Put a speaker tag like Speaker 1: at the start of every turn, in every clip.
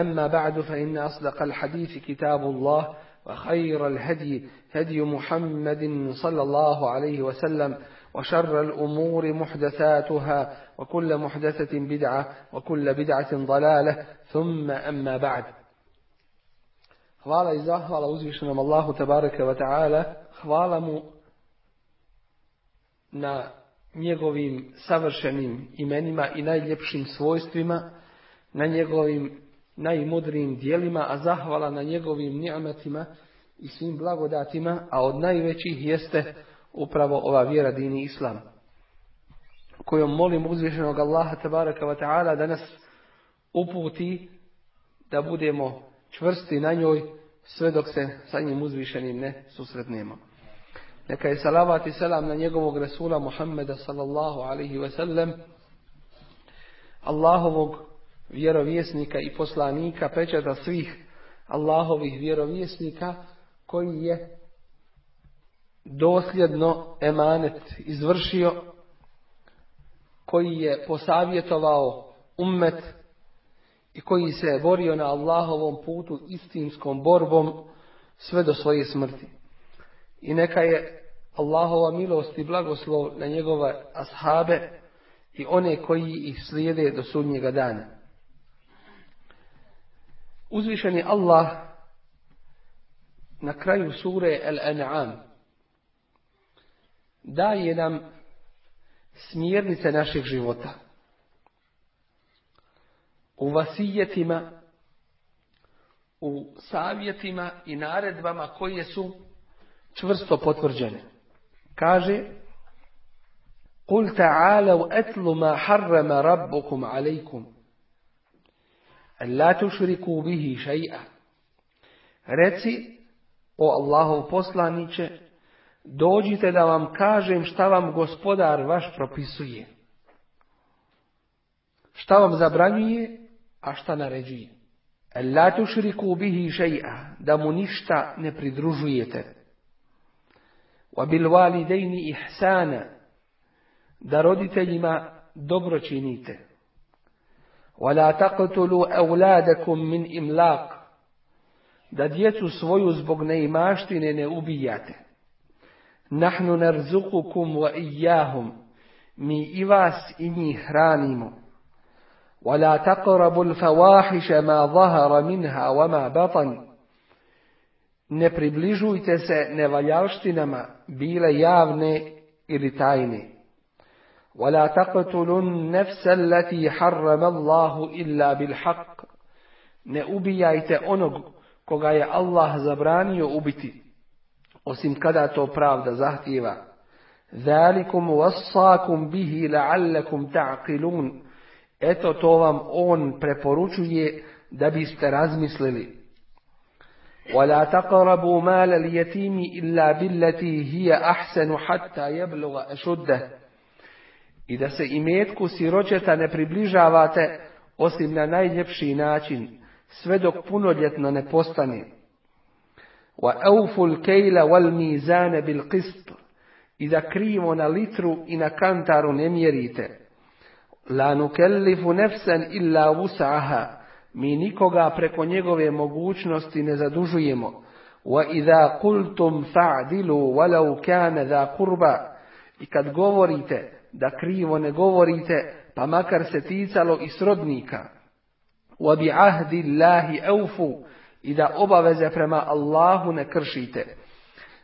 Speaker 1: أما بعد فإن أصدق الحديث كتاب الله وخير الهدي هدي محمد صلى الله عليه وسلم وشر الأمور محدثاتها وكل محدثة بدعة وكل بدعة ضلالة ثم أما بعد Hvala i zahvala uzvišenom Allahu tabaraka wa ta'ala. Hvala mu na njegovim savršenim imenima i najljepšim svojstvima, na njegovim najmudrijim dijelima, a zahvala na njegovim ni'metima i svim blagodatima, a od najvećih jeste upravo ova vjera dini Islam. Kojom molim uzvišenog Allaha tabaraka wa ta'ala da nas uputi da budemo čvrsti na njoj sve dok se sa njim uzvišenim ne susretnemo. Neka je salavat i selam na njegovog Resula Muhammeda sallallahu alaihi ve sellem, Allahovog vjerovjesnika i poslanika, pečata svih Allahovih vjerovjesnika, koji je dosljedno emanet izvršio, koji je posavjetovao ummet i koji se je borio na Allahovom putu istinskom borbom sve do svoje smrti. I neka je Allahova milost i blagoslov na njegove ashabe i one koji ih slijede do sudnjega dana. Uzvišeni Allah na kraju sure Al-An'am daje nam smjernice našeg života. U vasijetima, u savjetima i naredbama koje su čvrsto potvrđene. Kaže قل تعالوا أتل ما حرم ربكم عليكم La tušriku bihi šaj'a. Reci, o Allahov poslaniće, dođite da vam kažem šta vam gospodar vaš propisuje. Šta vam zabranjuje, a šta naređuje. La tušriku bihi šaj'a, da mu ništa ne pridružujete. Wa bil walidejni ihsana, da roditeljima dobro činite. Wa la taqtulu auladakum min imlaq, da djecu svoju zbog neimaštine ne ubijate. Nahnu narzukukum wa ijahum, mi i vas i njih hranimo. ولا تقربوا الفواحش ما ظهر منها وما بطن ne približujte se nevaljalštinama, bile javne ili tajne. ولا تقتلوا النفس التي حرم الله إلا بالحق ne ubijajte onog koga je Allah zabranio ubiti, osim kada to pravda zahtjeva. ذَلِكُمْ وَصَّاكُمْ بِهِ لَعَلَّكُمْ تَعْقِلُونَ Eto to vam on preporučuje da biste razmislili. ولا تقربوا مال اليتيم إلا بالتي هي أحسن حتى يبلغ أشده i da se imetku siročeta ne približavate osim na najljepši način, sve dok punoljetno ne postane. وَأَوْفُوا الْكَيْلَ وَالْمِيزَانَ بِالْقِسْطِ I da krivo na litru i na kantaru ne mjerite. La nukellifu nefsen illa vus'aha. Mi nikoga preko njegove mogućnosti ne zadužujemo. Wa idha kultum fa'dilu walau kana da kurba. I kad govorite, da krivo ne govorite, pa makar se ticalo i srodnika. Wa bi ahdi Allahi aufu. I da obaveze prema Allahu ne kršite.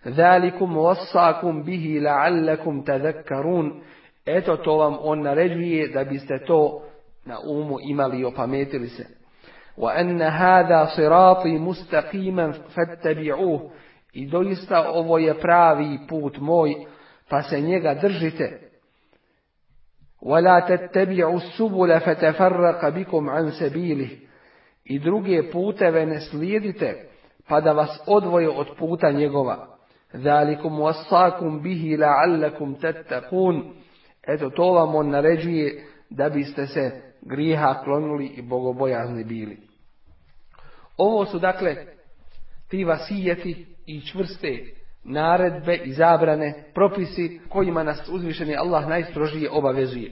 Speaker 1: Zalikum wassakum bihi la'allakum tadhakkarun. Eto to vam on naređuje da biste to na umu imali i opametili se. وَأَنَّ هَذَا صِرَاطِي مُسْتَقِيمًا فَاتَّبِعُوهُ I doista ovo je pravi put moj, pa se njega držite. وَلَا تَتَّبِعُوا السُّبُلَ فَتَفَرَّقَ بِكُمْ عَنْ سَبِيلِهِ I druge puteve ne slijedite, pa da vas odvoje od puta njegova. Zalikum wasakum bihi la'allakum tattaqun. Eto to vam on naređuje da biste se grijeha klonuli i bogobojazni bili. Ovo su dakle ti vasijeti i čvrste naredbe i zabrane, propisi kojima nas uzvišeni Allah najstrožije obavezuje.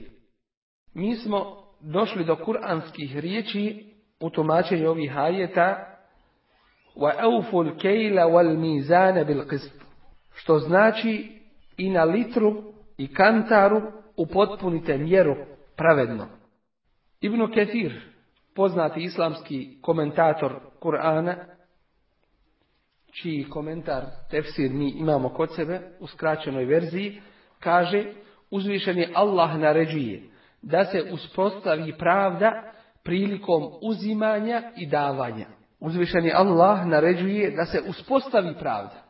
Speaker 1: Mi smo došli do kuranskih riječi u tumačenju ovih ajeta وَأَوْفُ الْكَيْلَ وَالْمِيزَانَ بِالْقِسْطِ Što znači i na litru i kantaru upotpunite mjeru pravedno. Ibn Ketir, poznati islamski komentator Kur'ana, čiji komentar tefsir mi imamo kod sebe u skraćenoj verziji, kaže uzvišeni Allah naređuje da se uspostavi pravda prilikom uzimanja i davanja. Uzvišeni Allah naređuje da se uspostavi pravda.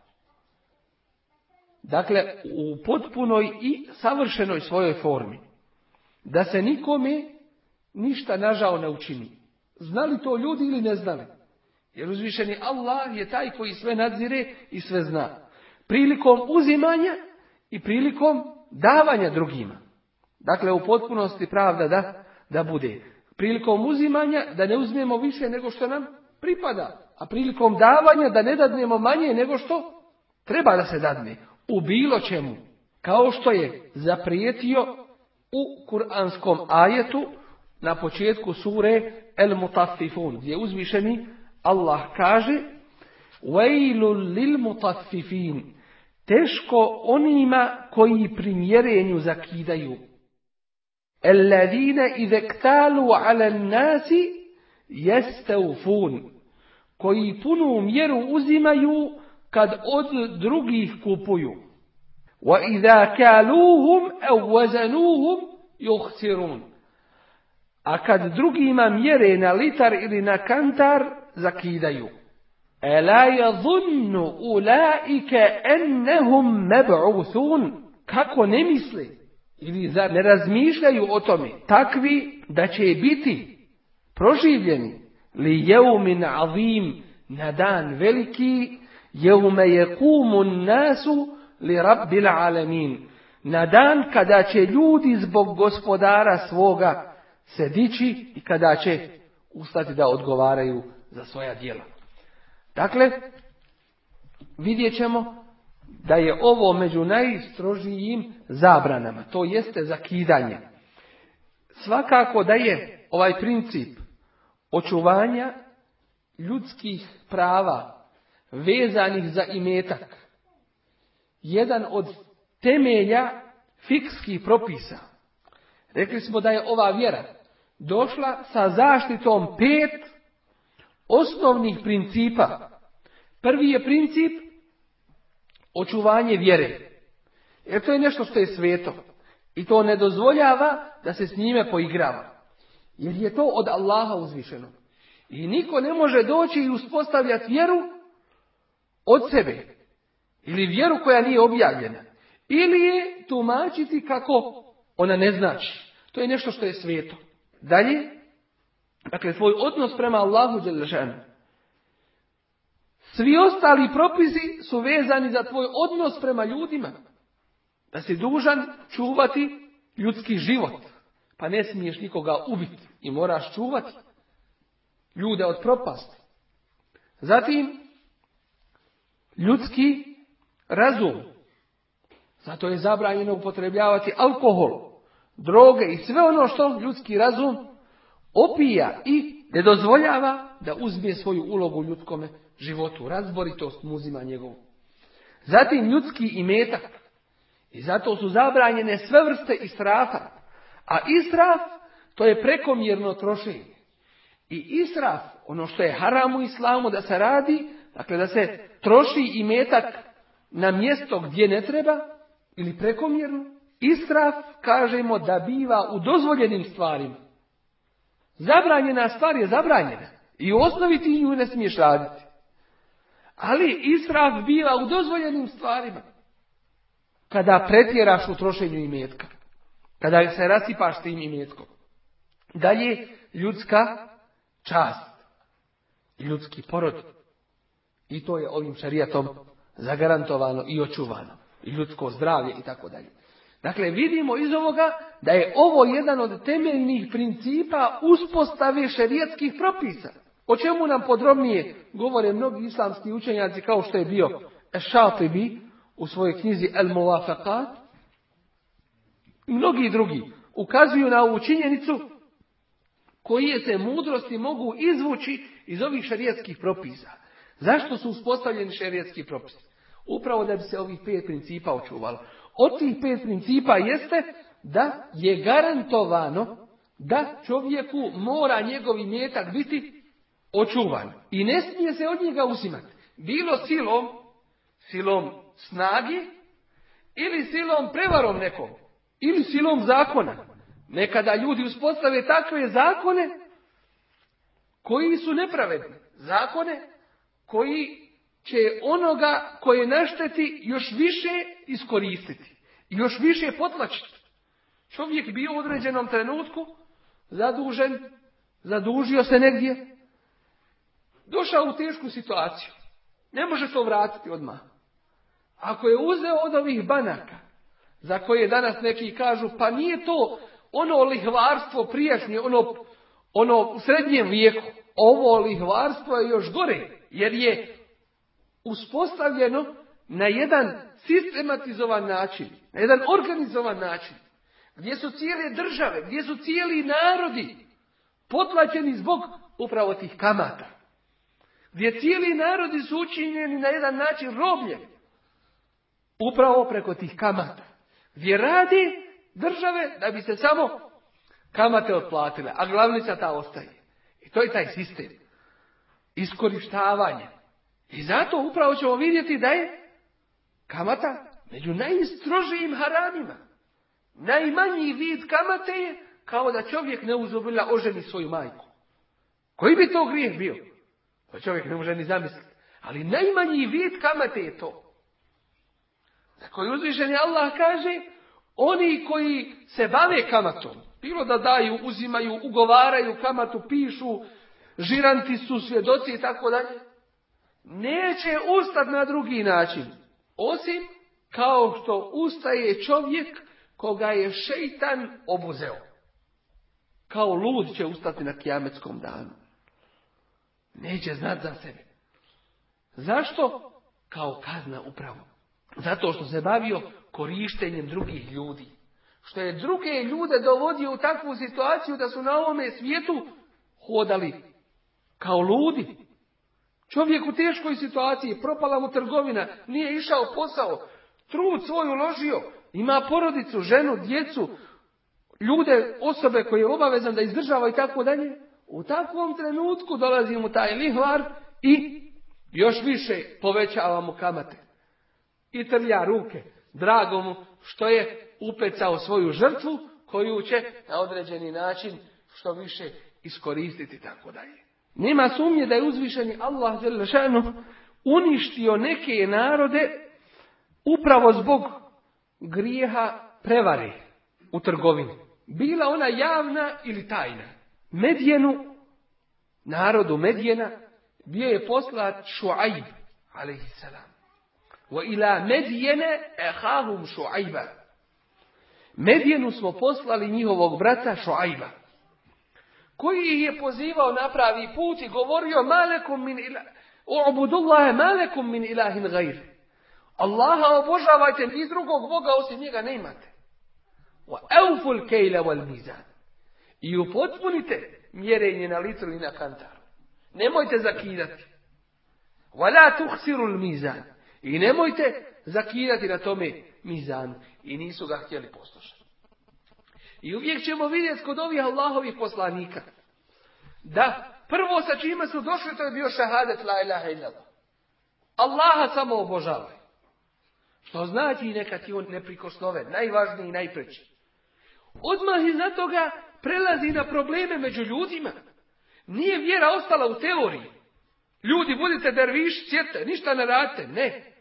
Speaker 1: Dakle, u potpunoj i savršenoj svojoj formi. Da se nikome ništa nažao ne učini. Znali to ljudi ili ne znali? Jer uzvišeni Allah je taj koji sve nadzire i sve zna. Prilikom uzimanja i prilikom davanja drugima. Dakle, u potpunosti pravda da, da bude. Prilikom uzimanja da ne uzmemo više nego što nam pripada. A prilikom davanja da ne dadnemo manje nego što treba da se dadne. U bilo čemu. Kao što je zaprijetio u kuranskom ajetu na početku sure El Mutaffifun, gdje uzvišeni Allah kaže Wailul lil mutaffifin Teško onima koji primjerenju zakidaju. Alladine idektalu ala nasi ufun Koji punu mjeru uzimaju kad od drugih kupuju. Wa idha kaluhum aw wazanuhum yukhsirun. A kad drugima mjere na litar ili na kantar, zakidaju. Ela yadhunnu ulaika annahum mab'uthun. Kako ne misle ili zar ne razmišljaju o tome takvi da će biti proživljeni li jeumin azim na dan veliki jeume yekumu nasu li rabbil alamin na dan kada će ljudi zbog gospodara svoga se dići i kada će ustati da odgovaraju za svoja djela. Dakle, vidjet ćemo da je ovo među najstrožijim zabranama, to jeste zakidanje. Svakako da je ovaj princip očuvanja ljudskih prava vezanih za imetak jedan od temelja fikskih propisa. Rekli smo da je ova vjera došla sa zaštitom pet osnovnih principa. Prvi je princip očuvanje vjere. Jer to je nešto što je sveto. I to ne dozvoljava da se s njime poigrava. Jer je to od Allaha uzvišeno. I niko ne može doći i uspostavljati vjeru od sebe. Ili vjeru koja nije objavljena. Ili je tumačiti kako ona ne znači. To je nešto što je sveto. Dalje, dakle, tvoj odnos prema Allahu Đelešanu. Svi ostali propisi su vezani za tvoj odnos prema ljudima. Da si dužan čuvati ljudski život. Pa ne smiješ nikoga ubiti i moraš čuvati ljude od propasti. Zatim, ljudski razum. Zato je zabranjeno upotrebljavati alkohol, droge i sve ono što ljudski razum opija i ne dozvoljava da uzme svoju ulogu u ljudskome životu. Razboritost mu uzima njegovu. Zatim ljudski imetak. I zato su zabranjene sve vrste israfa. A israf to je prekomjerno trošenje. I israf, ono što je haram u islamu da se radi, dakle da se troši imetak na mjesto gdje ne treba, ili prekomjerno, Israf, kažemo, da biva u dozvoljenim stvarima. Zabranjena stvar je zabranjena. I u osnovi ti nju ne smiješ raditi. Ali israf biva u dozvoljenim stvarima. Kada pretjeraš u trošenju imetka. Kada se rasipaš tim imetkom. Dalje, ljudska čast. Ljudski porod. I to je ovim šarijatom zagarantovano i očuvano. I ljudsko zdravlje i tako dalje. Dakle, vidimo iz ovoga da je ovo jedan od temeljnih principa uspostave šerijatskih propisa. O čemu nam podrobnije govore mnogi islamski učenjaci kao što je bio Šatibi u svojoj knjizi El Muwafaqat. Mnogi drugi ukazuju na ovu činjenicu koje se mudrosti mogu izvući iz ovih šerijatskih propisa. Zašto su uspostavljeni šerijatski propisi? Upravo da bi se ovih pet principa očuvalo. Od tih pet principa jeste da je garantovano da čovjeku mora njegov imetak biti očuvan. I ne smije se od njega uzimati. Bilo silom, silom snagi, ili silom prevarom nekom, ili silom zakona. Nekada ljudi uspostave takve zakone koji su nepravedni. Zakone koji će onoga koje našteti još više iskoristiti. Još više potlačiti. Čovjek bio u određenom trenutku zadužen, zadužio se negdje, došao u tešku situaciju. Ne može to vratiti odmah. Ako je uzeo od ovih banaka, za koje danas neki kažu, pa nije to ono lihvarstvo prijašnje, ono, ono u srednjem vijeku. Ovo lihvarstvo je još gore, jer je uspostavljeno na jedan sistematizovan način, na jedan organizovan način, gdje su cijele države, gdje su cijeli narodi potlačeni zbog upravo tih kamata. Gdje cijeli narodi su učinjeni na jedan način roblje. Upravo preko tih kamata. Gdje radi države da bi se samo kamate otplatile, a glavnica ta ostaje. I to je taj sistem. Iskorištavanje. I zato upravo ćemo vidjeti da je kamata među najstrožijim haramima. Najmanji vid kamate je kao da čovjek ne uzubila oženi svoju majku. Koji bi to grijeh bio? To čovjek ne može ni zamisliti. Ali najmanji vid kamate je to. Za koji uzvišeni Allah kaže, oni koji se bave kamatom, bilo da daju, uzimaju, ugovaraju kamatu, pišu, žiranti su, svjedoci i tako dalje, neće ustati na drugi način. Osim kao što ustaje čovjek koga je šeitan obuzeo. Kao lud će ustati na kijametskom danu. Neće znat za sebe. Zašto? Kao kazna upravo. Zato što se bavio korištenjem drugih ljudi. Što je druge ljude dovodio u takvu situaciju da su na ovome svijetu hodali kao ludi. Čovjek u teškoj situaciji, propala mu trgovina, nije išao posao, trud svoj uložio, ima porodicu, ženu, djecu, ljude, osobe koje je obavezan da izdržava i tako dalje. U takvom trenutku dolazi mu taj lihvar i još više povećava mu kamate. I trlja ruke. Drago mu što je upecao svoju žrtvu koju će na određeni način što više iskoristiti tako dalje. Nema sumnje da je uzvišeni Allah uništio neke narode upravo zbog grijeha prevare u trgovini. Bila ona javna ili tajna. Medjenu, narodu Medjena, bio je poslat Šuaib, alaihissalam. Wa ila Medjene ehahum Šuaiba. Medjenu smo poslali njihovog brata Šuaiba koji ih je pozivao na pravi put i govorio malekum min ila, u'budullaha malekum min ilahin gajr. Allaha obožavajte, ni drugog Boga osim njega ne imate. Wa euful kejla wal mizan. I upotpunite mjerenje na litru i na kantaru. Nemojte zakidati. Wa la tuhsiru mizan. I nemojte zakidati na tome mizan. I nisu ga htjeli poslušati. I uvijek ćemo vidjeti kod ovih Allahovih poslanika. Da, prvo sa čime su došli, to je bio šahadet la ilaha illallah. Allaha samo obožavaj. Što znači neka ti on neprikosnoven, najvažniji i najpreći. Odmah iza toga prelazi na probleme među ljudima. Nije vjera ostala u teoriji. Ljudi, budite derviš, sjete, ništa ne radite. Ne.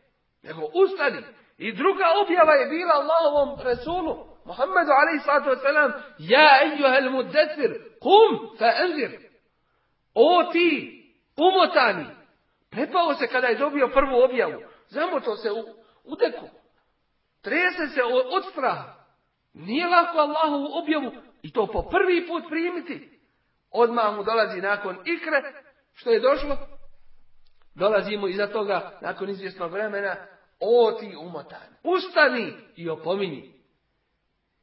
Speaker 1: Nego ustani. I druga objava je bila Allahovom Resulu. Alaihi sallatu wasalam, ja ejuhel muddesir, kum fa enzir. O ti, umotani, Prepao se kada je dobio prvu objavu. Zamoto se u. Trese se od straha. Nije lako Allahovu objavu i to po prvi put primiti. Odmah mu dolazi nakon ikre, što je došlo, dolazimo iza toga, nakon izvjesnog vremena, o ti umotan, ustani i opominji.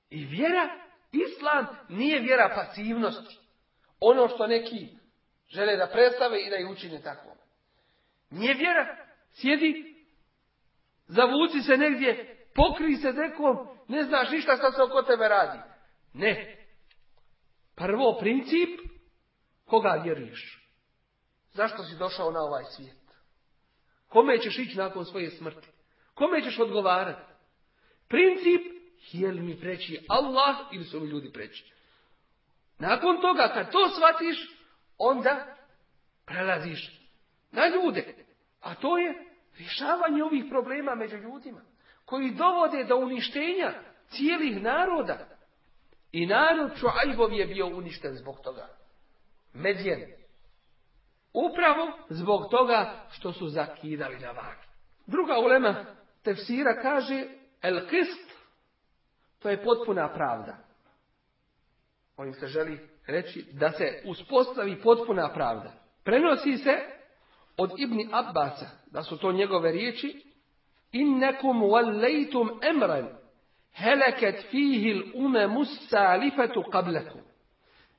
Speaker 1: I vjera, islam, nije vjera pasivnosti. Ono što neki žele da predstave i da ih učine tako. Nije vjera, sjedi, zavuci se negdje, pokri se dekom, ne znaš ništa šta se oko tebe radi. Ne. Prvo princip, koga vjeruješ? Zašto si došao na ovaj svijet? Kome ćeš ići nakon svoje smrti? Kome ćeš odgovarati? Princip, je li mi preći Allah ili su mi ljudi preći? Nakon toga, kad to shvatiš, onda prelaziš na ljude. A to je rješavanje ovih problema među ljudima, koji dovode do uništenja cijelih naroda. I narod Čuajbov je bio uništen zbog toga. Medjen. Upravo zbog toga što su zakidali na vagi. Druga ulema tefsira kaže el kist, to je potpuna pravda. Ovim se želi reći da se uspostavi potpuna pravda. Prenosi se od Ibni Abbasa, da su to njegove riječi, innekum wallejtum emran, heleket fihil ume salifatu qablakum.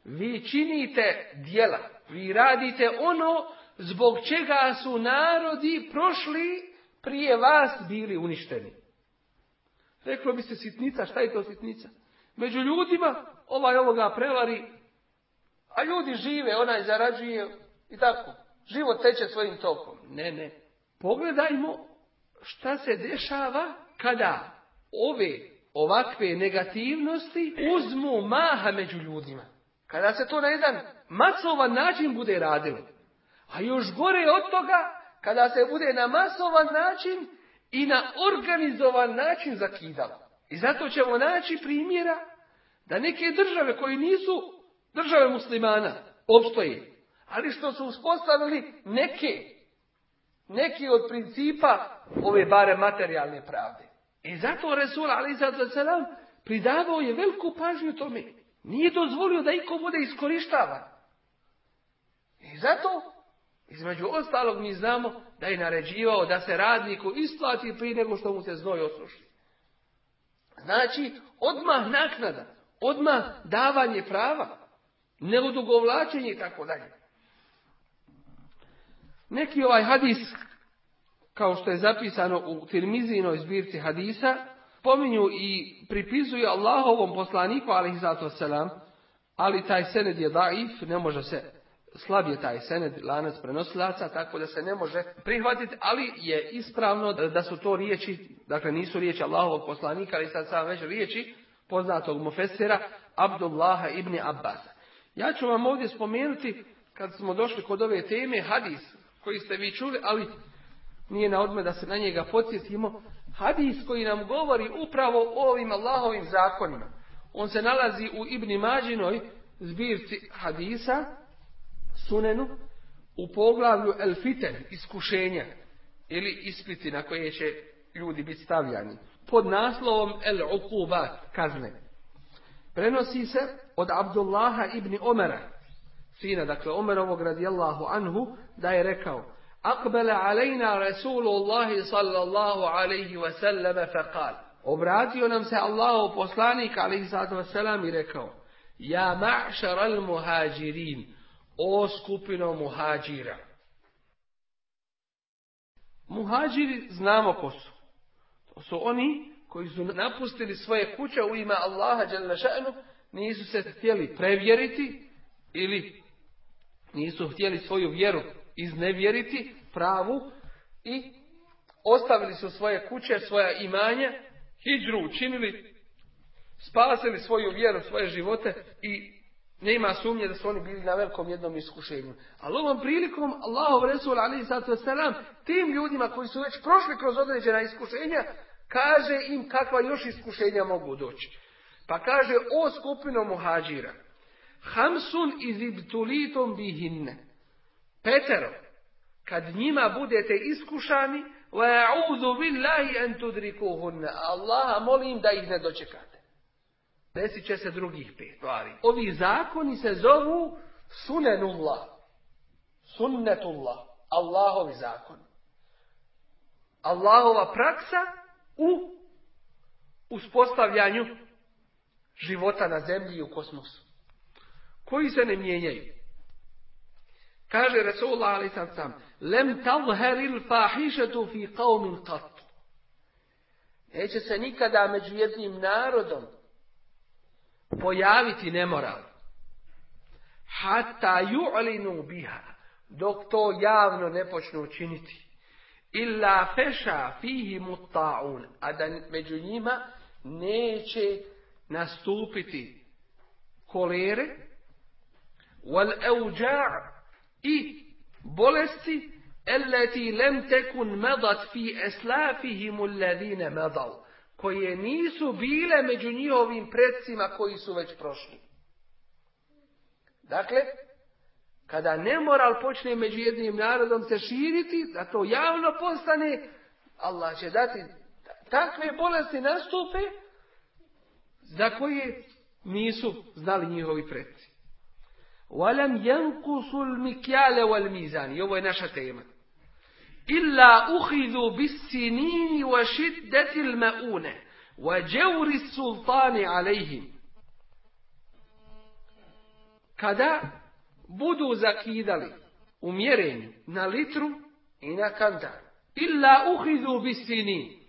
Speaker 1: Vi činite dijela, vi radite ono zbog čega su narodi prošli prije vas bili uništeni. Reklo bi se sitnica, šta je to sitnica? Među ljudima ovaj ovoga prevari, a ljudi žive, onaj zarađuje i tako. Život teče svojim tokom. Ne, ne. Pogledajmo šta se dešava kada ove ovakve negativnosti uzmu maha među ljudima. Kada se to na jedan masovan način bude radilo. A još gore od toga, kada se bude na masovan način i na organizovan način zakidalo. I zato ćemo naći primjera da neke države koji nisu države muslimana opstoje. Ali što su uspostavili neke, neki od principa ove bare materijalne pravde. I zato Resul Ali Selam pridavao je veliku pažnju tome. Nije dozvolio da iko bude iskorištavan. I zato, između ostalog, mi znamo da je naređivao da se radniku isplati prije nego što mu se znoj osuši. Znači, odmah naknada, odmah davanje prava, neodugovlačenje i tako dalje. Neki ovaj hadis, kao što je zapisano u Tirmizinoj zbirci hadisa, pominju i pripisuju Allahovom poslaniku, ali ali taj sened je daif, ne može se, slab je taj sened, lanac prenosilaca, tako da se ne može prihvatiti, ali je ispravno da su to riječi, dakle nisu riječi Allahovog poslanika, ali sad sam već riječi poznatog mufesira, Abdullaha ibn Abbas. Ja ću vam ovdje spomenuti, kad smo došli kod ove teme, hadis koji ste vi čuli, ali nije na odme da se na njega podsjetimo, hadis koji nam govori upravo o ovim Allahovim zakonima. On se nalazi u Ibni Mađinoj zbirci hadisa, sunenu, u poglavlju El Fiten, iskušenja, ili ispiti na koje će ljudi biti stavljani, pod naslovom El Uqubat, kazne. Prenosi se od Abdullaha ibn Omera, sina, dakle Omerovog radijallahu anhu, da je rekao Akbele alejna Rasulullahi sallallahu alaihi wasallam faqal. Obratio nam se Allahu poslanik alaihi sallatu wasallam i rekao Ja ma'šar al muhađirin, o skupino muhađira. Muhađiri znamo ko su. To su oni koji su napustili svoje kuće u ime Allaha šanu, nisu se htjeli prevjeriti ili nisu htjeli svoju vjeru iznevjeriti, pravu i ostavili su svoje kuće, svoja imanja, hijđru učinili, spasili svoju vjeru, svoje živote i nema sumnje da su oni bili na velikom jednom iskušenju. Ali ovom prilikom Allahov Resul Ali Selam tim ljudima koji su već prošli kroz određena iskušenja kaže im kakva još iskušenja mogu doći. Pa kaže o skupinu muhađira. Hamsun izibtulitom bihinne. Petero, kad njima budete iskušani, wa billahi en tudrikuhunne. Allaha molim da ih ne dočekate. Desit će se drugih pet stvari. Ovi zakoni se zovu sunenullah. Sunnetullah. Allahovi zakoni. Allahova praksa u uspostavljanju života na zemlji i u kosmosu. Koji se ne mijenjaju. Kaže Rasulullah ali sam sam, lem tavheril fahišetu fi qavmin qat. Neće se nikada među jednim narodom pojaviti nemoral. Hatta ju'linu biha, dok to javno ne počnu učiniti. Illa feša fihi mutta'un, a da među njima neće nastupiti kolere, wal euđa' i bolesti التي lem tekun medat fi eslafihim alladine medal, koje nisu bile među njihovim predsima koji su već prošli. Dakle, kada nemoral počne među jednim narodom se širiti, da to javno postane, Allah će dati takve bolesti nastupe za koje nisu znali njihovi predsi. Walam yanqusul. Ovo je naša tema. إِلَّا أُخِذُوا بِالسِّنِينِ وَشِدَّةِ الْمَؤُونَ وَجَوْرِ السُّلْطَانِ عَلَيْهِمْ Kada budu zakidali u mjerenju na litru i na kantar. Illa uhidu bisini.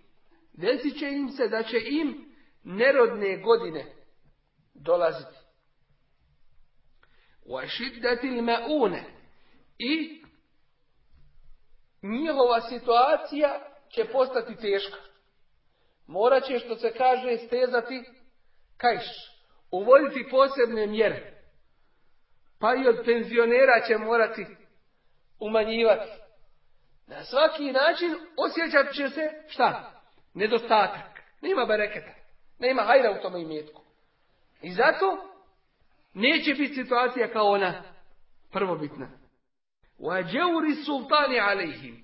Speaker 1: Desit će im se da će im nerodne godine dolaziti. وشدة maune i njihova situacija će postati teška. Morat će, što se kaže, stezati kajš, uvoditi posebne mjere. Pa i od penzionera će morati umanjivati. Na svaki način osjećat će se šta? Nedostatak. Nema bereketa. Nema hajra u tome imetku. I zato Neće biti situacija kao ona prvobitna. Wađeuri sultani alejhim.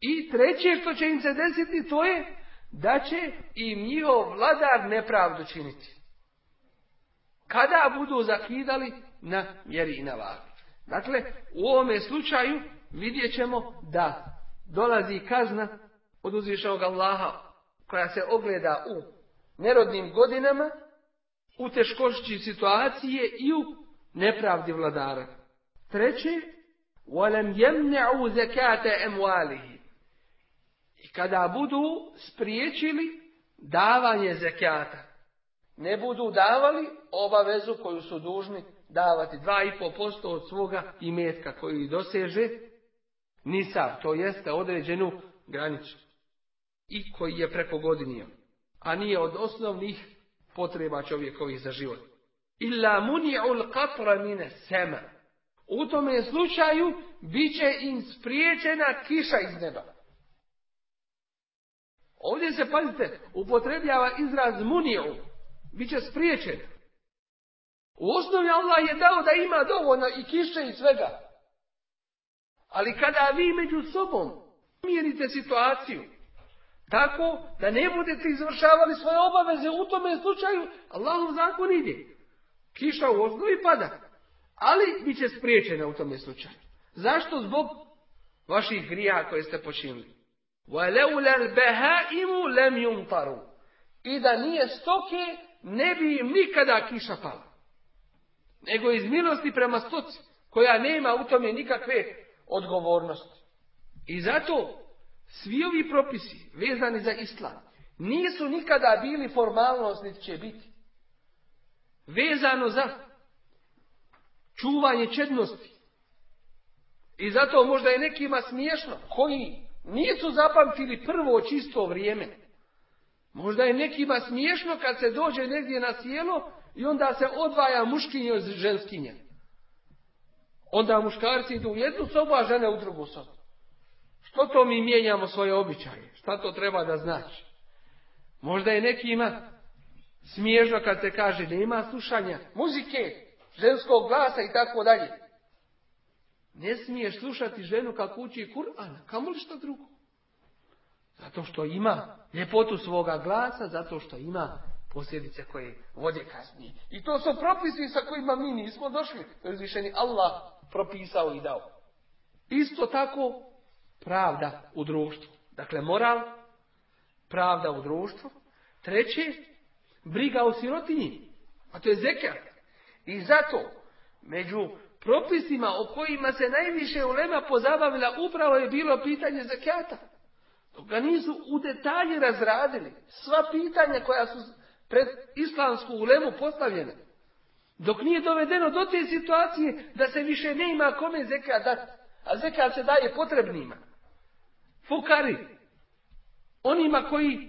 Speaker 1: I treće što će im se desiti to je da će im njihov vladar nepravdu činiti. Kada budu zakidali na mjeri i na vagi. Dakle, u ovome slučaju vidjet ćemo da dolazi kazna od uzvišenog Allaha koja se ogleda u nerodnim godinama u teškošći situacije i u nepravdi vladara. Treće, وَلَمْ يَمْنَعُوا زَكَاةَ أَمْوَالِهِ I kada budu spriječili davanje zekata, ne budu davali obavezu koju su dužni davati 2,5% od svoga imetka koji doseže nisav, to jeste određenu granicu i koji je preko godinija, a nije od osnovnih potreba čovjekovih za život. Illa muni'ul qatra mine sema. U tome slučaju bit će im spriječena kiša iz neba. Ovdje se, pazite, upotrebljava izraz muni'u. Biće spriječen. U osnovi Allah je dao da ima dovoljno i kiše i svega. Ali kada vi među sobom mjerite situaciju, tako da ne budete izvršavali svoje obaveze u tome slučaju, Allahov zakon ide. Kiša u osnovi pada. Ali bit će spriječena u tome slučaju. Zašto? Zbog vaših grija koje ste počinili. I da nije stoke, ne bi im nikada kiša pala. Nego iz milosti prema stoci, koja nema u tome nikakve odgovornosti. I zato svi ovi propisi vezani za islam nisu nikada bili formalnost, niti će biti. Vezano za čuvanje čednosti. I zato možda je nekima smiješno, koji nisu zapamtili prvo čisto vrijeme. Možda je nekima smiješno kad se dođe negdje na sjelo i onda se odvaja muškinje od ženskinje. Onda muškarci idu u jednu sobu, a žene u drugu sobu. Što to mi mijenjamo svoje običaje? Šta to treba da znači? Možda je nekima smiješno kad se kaže nema slušanja muzike, ženskog glasa i tako dalje. ne smiješ slušati ženu kako uči Kur'an, kamo li što drugo? Zato što ima ljepotu svoga glasa, zato što ima posljedice koje vode kasnije. I to su propisi sa kojima mi nismo došli. To je uzvišeni Allah propisao i dao. Isto tako pravda u društvu. Dakle, moral, pravda u društvu. Treće, briga o sirotinji. A to je zekat. I zato, među propisima o kojima se najviše ulema pozabavila upravo je bilo pitanje. Dok ga nisu u detalji razradili. Sva pitanja koja su pred islamsku ulemu postavljene. Dok nije dovedeno do te situacije da se više ne ima kome zekat dati. A zekat se daje potrebnima. Fukari. Onima koji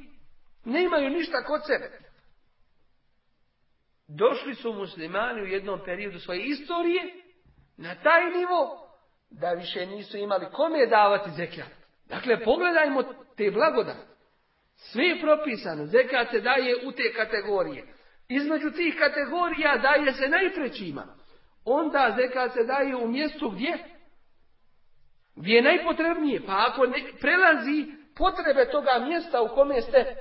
Speaker 1: ne imaju ništa kod sebe. Došli su muslimani u jednom periodu svoje istorije na taj nivo da više nisu imali kome davati zekat. Dakle, pogledajmo te blagodati. Sve je propisano. Zekat se daje u te kategorije. Između tih kategorija daje se najprećima. Onda zekat se daje u mjestu gdje? Gdje je najpotrebnije. Pa ako ne prelazi potrebe toga mjesta u kome ste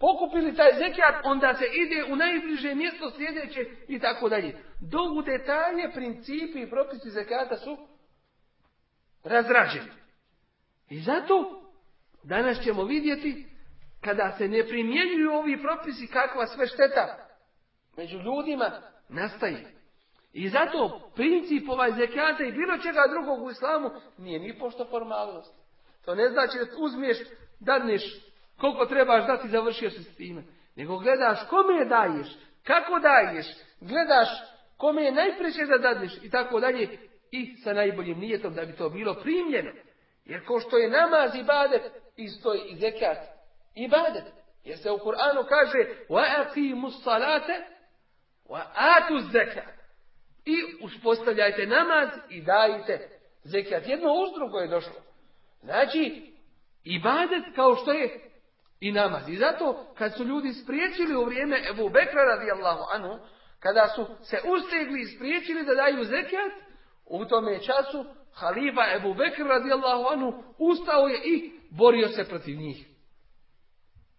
Speaker 1: pokupili taj zekat, onda se ide u najbliže mjesto sljedeće i tako dalje. Do u detalje, principi i propisi zekata su razrađeni. I zato danas ćemo vidjeti kada se ne primjenjuju ovi propisi kakva sve šteta među ljudima nastaje. I zato princip ovaj zekata i bilo čega drugog u islamu nije ni pošto formalnost. To ne znači da uzmiješ, dadneš koliko trebaš dati završio se s time. Nego gledaš kome je daješ, kako daješ, gledaš kome je najpreće da dadneš i tako dalje i sa najboljim nijetom da bi to bilo primljeno. Jer ko što je namaz i badet, isto je i zekat ibadet. Jer se u Kur'anu kaže وَأَقِيمُ الصَّلَاةَ وَآتُ الزَّكَةَ I uspostavljajte namaz i dajte zekat. Jedno uz drugo je došlo. Znači, ibadet kao što je i namaz. I zato kad su ljudi spriječili u vrijeme Ebu Bekra radijallahu anhu, kada su se ustegli i spriječili da daju zekat, u tome času halifa Ebu Bekr radijallahu anhu ustao je i borio se protiv njih.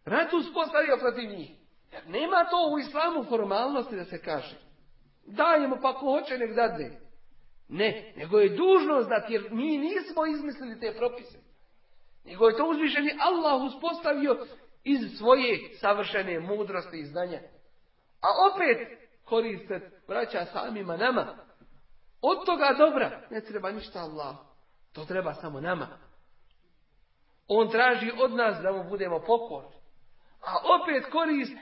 Speaker 1: Rat uspostavio protiv njih. Jer nema to u islamu formalnosti da se kaže. Dajemo pa ko hoće nek dadne. Ne, nego je dužnost dati jer mi nismo izmislili te propise. Nego je to uzvišeni Allah uspostavio iz svoje savršene mudrosti i znanja. A opet koriste vraća samima nama. Od toga dobra ne treba ništa Allah. To treba samo nama. On traži od nas da mu budemo pokorni. A opet korist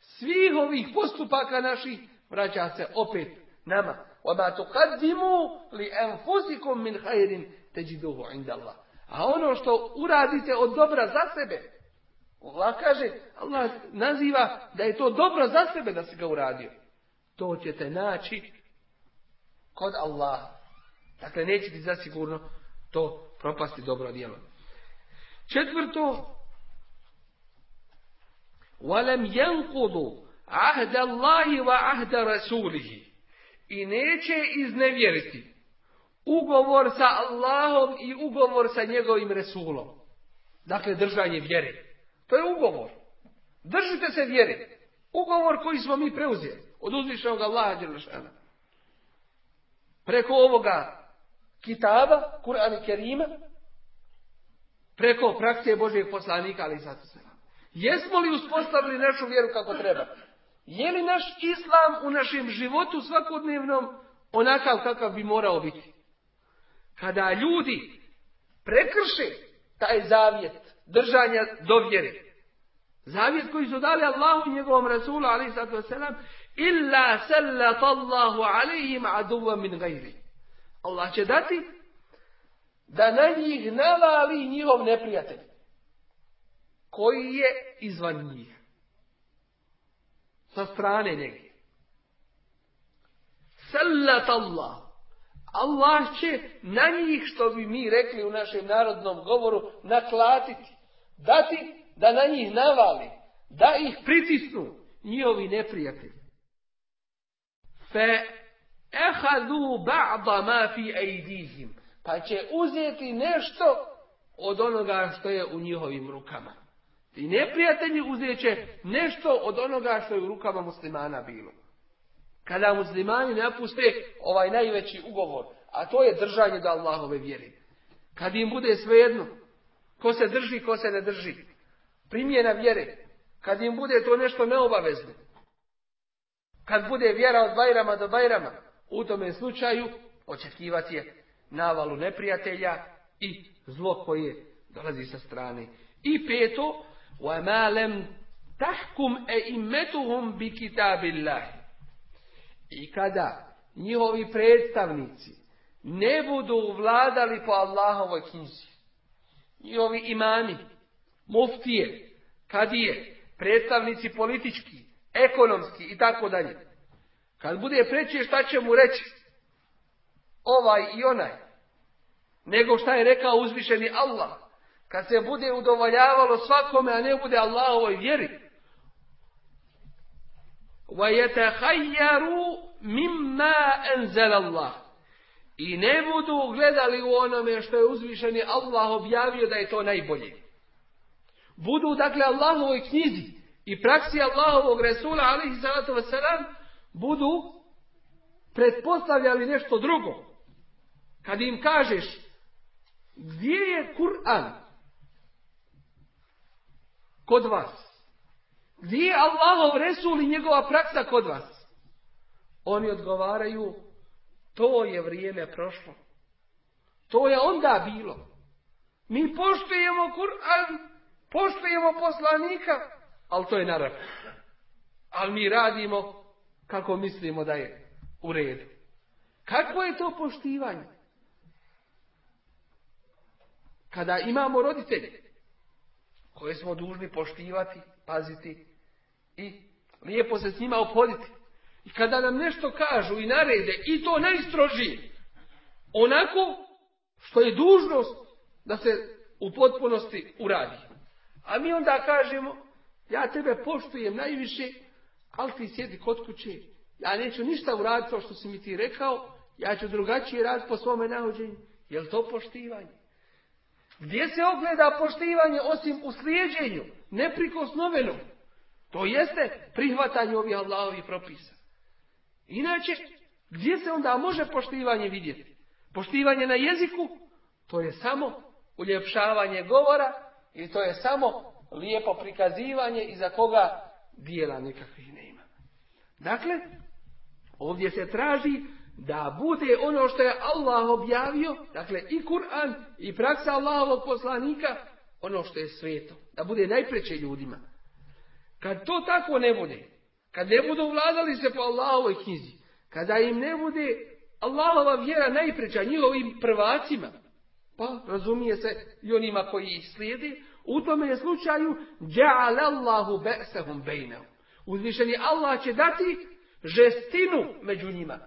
Speaker 1: svih ovih postupaka naših vraća se opet nama. وَمَا تُقَدِّمُوا لِأَنْفُسِكُمْ مِنْ خَيْرٍ تَجِدُهُ عِنْدَ اللَّهِ A ono što uradite od dobra za sebe, Allah kaže, Allah naziva da je to dobro za sebe da si ga uradio. To ćete naći kod Allah. Dakle, neće ti zasigurno to propasti dobro djelo. Četvrto, وَلَمْ يَنْقُضُوا عَهْدَ اللَّهِ وَعَهْدَ رَسُولِهِ I neće iznevjeriti ugovor sa Allahom i ugovor sa njegovim Resulom. Dakle, držanje vjere. To je ugovor. Držite se vjere. Ugovor koji smo mi preuzeli od uzvišenog Allaha Đelešana. Preko ovoga kitaba, Kur'an i Kerima, preko prakcije Božijeg poslanika, ali zato se. Jesmo li uspostavili našu vjeru kako treba? Je li naš islam u našem životu svakodnevnom onakav kakav bi morao biti? Kada ljudi prekrše taj zavjet držanja do vjere, zavjet koji su dali Allahu i njegovom Rasulu, ali sato selam, illa sallat Allahu alaihim aduva min gajri. Allah će dati da na njih navali njihov neprijatelj koji je izvan njih. Sa strane negdje. Sallat Allah. Allah će na njih, što bi mi rekli u našem narodnom govoru, naklatiti. Dati da na njih navali. Da ih pritisnu njihovi neprijatelji. Fe ehadu ba'da ma fi ejdihim. Pa će uzeti nešto od onoga što je u njihovim rukama. I neprijatelji uzet će nešto od onoga što je u rukama muslimana bilo. Kada muslimani napuste ovaj najveći ugovor, a to je držanje do Allahove vjeri. Kad im bude svejedno, ko se drži, ko se ne drži. Primjena vjere. Kad im bude to nešto neobavezno. Kad bude vjera od bajrama do bajrama, u tome slučaju očekivati je navalu neprijatelja i zlo koje dolazi sa strane. I peto, وَمَا لَمْ تَحْكُمْ اَئِمَّتُهُمْ بِكِتَابِ اللَّهِ i kada njihovi predstavnici ne budu vladali po Allahovoj knjizi, njihovi imani, muftije, kadije, predstavnici politički, ekonomski i tako dalje. Kad bude preći šta će mu reći ovaj i onaj, nego šta je rekao uzvišeni Allah, kad se bude udovoljavalo svakome, a ne bude Allahovoj vjeri, وَيَتَحَيَّرُوا مِمَّا أَنزَلَ اللَّهِ I ne budu gledali u onome što je uzvišeni Allah objavio da je to najbolje. Budu dakle Allahovoj knjizi i praksi Allahovog Resula alihi salatu wasalam budu pretpostavljali nešto drugo. Kad im kažeš gdje je Kur'an kod vas? Gdje je Allahov Resul i njegova praksa kod vas? Oni odgovaraju, to je vrijeme prošlo. To je onda bilo. Mi poštujemo Kur'an, poštujemo poslanika, ali to je naravno. Ali mi radimo kako mislimo da je u redu. Kakvo je to poštivanje? Kada imamo roditelje koje smo dužni poštivati, paziti i lijepo se s njima opoditi. I kada nam nešto kažu i narede, i to najstrožije, onako što je dužnost da se u potpunosti uradi. A mi onda kažemo, ja tebe poštujem najviše, ali ti sjedi kod kuće. Ja neću ništa uraditi to što si mi ti rekao, ja ću drugačije raditi po svome nahođenju. Je li to poštivanje? Gdje se ogleda poštivanje osim u slijeđenju, neprikosnoveno? To jeste prihvatanje ovih Allahovih propisa. Inače, gdje se onda može poštivanje vidjeti? Poštivanje na jeziku, to je samo uljepšavanje govora i to je samo lijepo prikazivanje iza koga dijela nikakvih nema. Dakle, ovdje se traži da bude ono što je Allah objavio, dakle i Kur'an i praksa Allahovog poslanika, ono što je sveto, da bude najpreće ljudima. Kad to tako ne bude, kad ne budu vladali se po Allahovoj knjizi, kada im ne bude Allahova vjera najpreća njihovim prvacima, pa razumije se i onima koji ih slijedi, u tome je slučaju ja'ala Allahu ba'sahum bainahum. Uzvišeni Allah će dati žestinu među njima.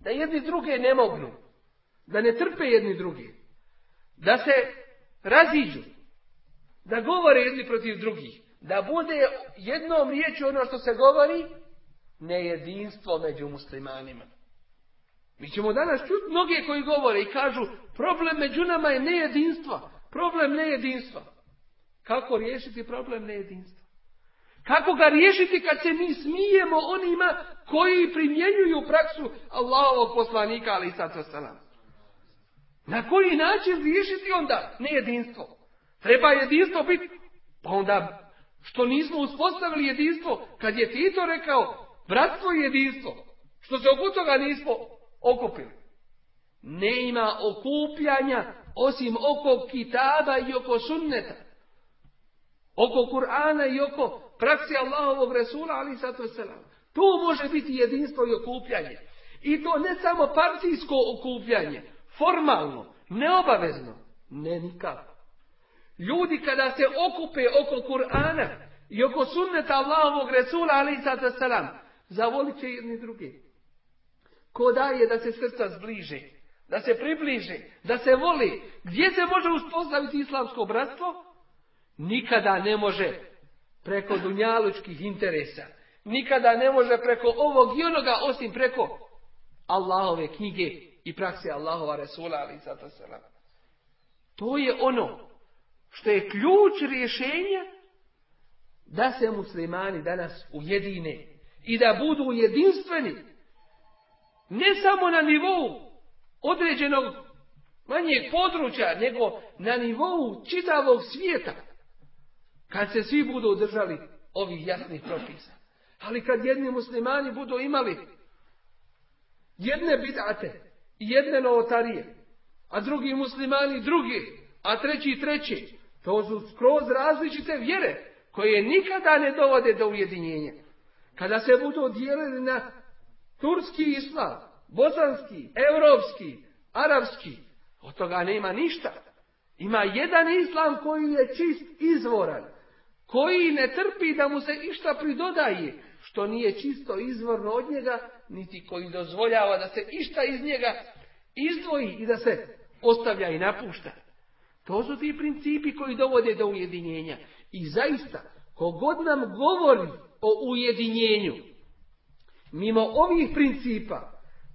Speaker 1: Da jedni druge ne mognu. Da ne trpe jedni drugi. Da se raziđu. Da govore jedni protiv drugih. Da bude jednom riječu ono što se govori nejedinstvo među muslimanima. Mi ćemo danas čuti mnoge koji govore i kažu problem među nama je nejedinstva. Problem nejedinstva. Kako riješiti problem nejedinstva? Kako ga riješiti kad se mi smijemo onima koji primjenjuju praksu Allahovog poslanika, ali i Na koji način riješiti onda nejedinstvo? Treba jedinstvo biti, pa onda što nismo uspostavili jedinstvo, kad je Tito rekao, bratstvo i jedinstvo, što se oko toga nismo okupili. Ne ima okupljanja osim oko kitaba i oko sunneta. Oko Kur'ana i oko praksi Allahovog Resula, ali sato selam. To može biti jedinstvo i okupljanje. I to ne samo partijsko okupljanje, formalno, neobavezno, ne nikako. Ljudi kada se okupe oko Kur'ana i oko sunneta Allahovog Resula, ali selam, zavolit će jedni drugi. Ko daje da se srca zbliže, da se približe, da se voli. Gdje se može uspostaviti islamsko bratstvo? Nikada ne može preko dunjalučkih interesa. Nikada ne može preko ovog i onoga osim preko Allahove knjige i praksi Allahova Resula, ali selam. To je ono što je ključ rješenja da se muslimani danas ujedine i da budu jedinstveni. Ne samo na nivou određenog manjeg područja, nego na nivou čitavog svijeta. Kad se svi budu držali ovih jasnih propisa. Ali kad jedni muslimani budu imali jedne bidate i jedne novotarije, a drugi muslimani drugi, a treći treći, to su skroz različite vjere koje nikada ne dovode do ujedinjenja. Kada se budu dijelili na turski islam, bosanski, europski, arapski, od toga nema ništa. Ima jedan islam koji je čist izvoran, koji ne trpi da mu se išta pridodaje, što nije čisto izvorno od njega, niti koji dozvoljava da se išta iz njega izdvoji i da se ostavlja i napušta. To su ti principi koji dovode do ujedinjenja. I zaista, kogod nam govori o ujedinjenju, mimo ovih principa,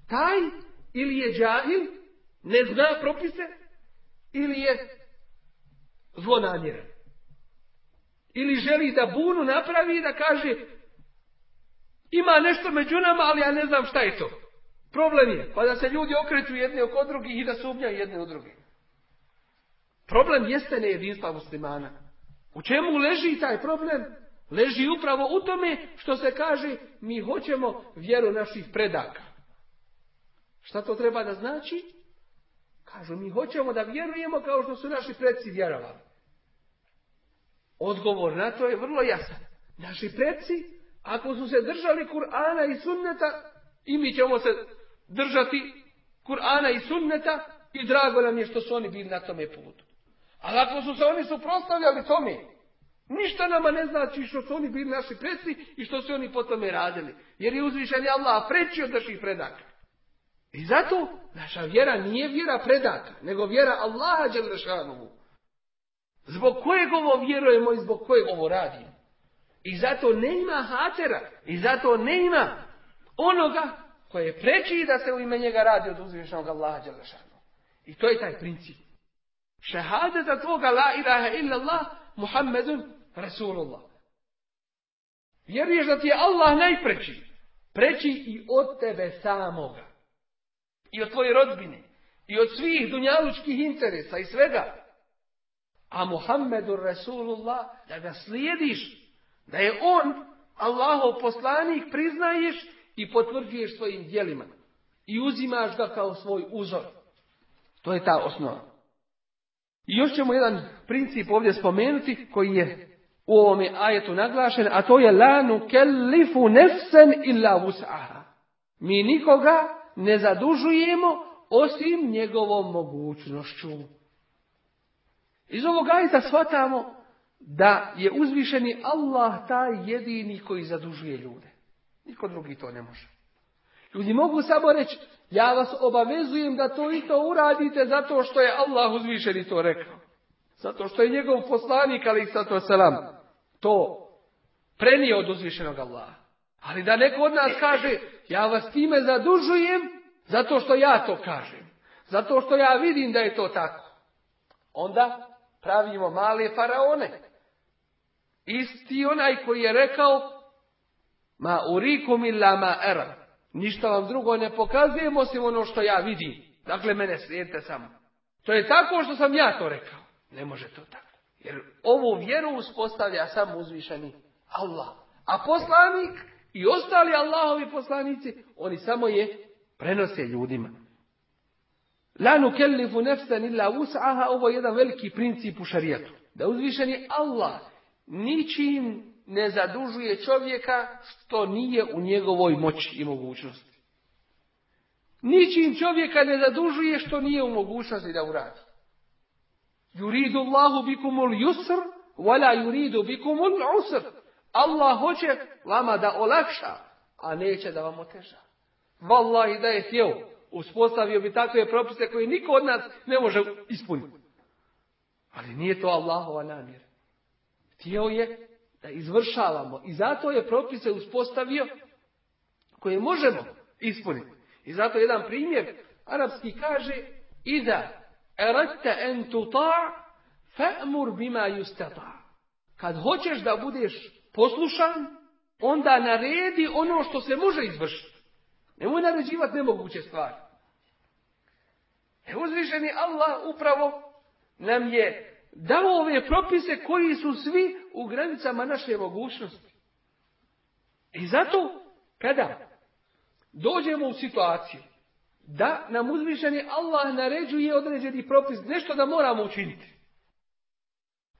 Speaker 1: taj ili je džahil, ne zna propise, ili je zlonamjeran. Ili želi da bunu napravi i da kaže ima nešto među nama, ali ja ne znam šta je to. Problem je, pa da se ljudi okreću jedni oko drugih i da sumnjaju jedni u drugi. Problem jeste nejedinstva muslimana. U čemu leži taj problem? Leži upravo u tome što se kaže mi hoćemo vjeru naših predaka. Šta to treba da znači? Kažu mi hoćemo da vjerujemo kao što su naši predci vjerovali. Odgovor na to je vrlo jasan. Naši predci, ako su se držali Kur'ana i sunneta, i mi ćemo se držati Kur'ana i sunneta i drago nam je što su oni bili na tome putu. Ali ako su se oni suprotstavljali tome, ništa nama ne znači što su oni bili naši predsi i što su oni po tome radili. Jer je uzvišen Allah preći od naših predaka. I zato naša vjera nije vjera predaka, nego vjera Allaha Đelešanovu. Zbog kojeg ovo vjerujemo i zbog kojeg ovo radimo. I zato ne ima hatera. I zato ne ima onoga koje preći da se u ime njega radi od uzvišenog Allaha Đelešanovu. I to je taj princip šehadeta tvoga la ilaha illallah Muhammedun Rasulullah. Vjeruješ da ti je Allah najpreći. Preći i od tebe samoga. I od tvoje rodbine. I od svih dunjalučkih interesa i svega. A Muhammedu Rasulullah da ga slijediš. Da je on Allahov poslanik priznaješ i potvrđuješ svojim djelima. I uzimaš ga kao svoj uzor. To je ta osnova. I još ćemo jedan princip ovdje spomenuti koji je u ovome ajetu naglašen, a to je la nukellifu nefsen illa vus'aha. Mi nikoga ne zadužujemo osim njegovom mogućnošću. Iz ovog ajeta shvatamo da je uzvišeni Allah taj jedini koji zadužuje ljude. Niko drugi to ne može. Ljudi mogu samo reći, ja vas obavezujem da to i to uradite zato što je Allah uzvišeni to rekao. Zato što je njegov poslanik, ali sato selam, to prenio od uzvišenog Allaha. Ali da neko od nas kaže, ja vas time zadužujem zato što ja to kažem. Zato što ja vidim da je to tako. Onda pravimo male faraone. Isti onaj koji je rekao, ma urikum illa ma era. Ništa vam drugo ne pokazujem osim ono što ja vidim. Dakle, mene slijedite samo. To je tako što sam ja to rekao. Ne može to tako. Jer ovu vjeru uspostavlja samo uzvišeni Allah. A poslanik i ostali Allahovi poslanici, oni samo je prenose ljudima. La nukellifu nefsan illa us'aha, ovo je jedan veliki princip u šarijatu. Da uzvišeni Allah ničim ne zadužuje čovjeka što nije u njegovoj moći i mogućnosti. Ničim čovjeka ne zadužuje što nije u mogućnosti da uradi. Yuridu Allahu bikumul yusr, wala yuridu bikumul usr. Allah hoće vama da olakša, a neće da vam oteža. Wallahi da je htio, uspostavio bi takve propise koje niko od nas ne može ispuniti. Ali nije to Allahova namjera. Htio je da izvršavamo. I zato je propise uspostavio koje možemo ispuniti. I zato jedan primjer, arapski kaže Ida eradte en tuta' fa'mur bima yustata. Kad hoćeš da budeš poslušan, onda naredi ono što se može izvršiti. Nemoj naređivati nemoguće stvari. E uzvišeni Allah upravo nam je dao ove propise koji su svi u granicama naše mogućnosti. I zato, kada dođemo u situaciju da nam uzvišeni Allah naređuje određeni propis, nešto da moramo učiniti.